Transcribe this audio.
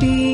be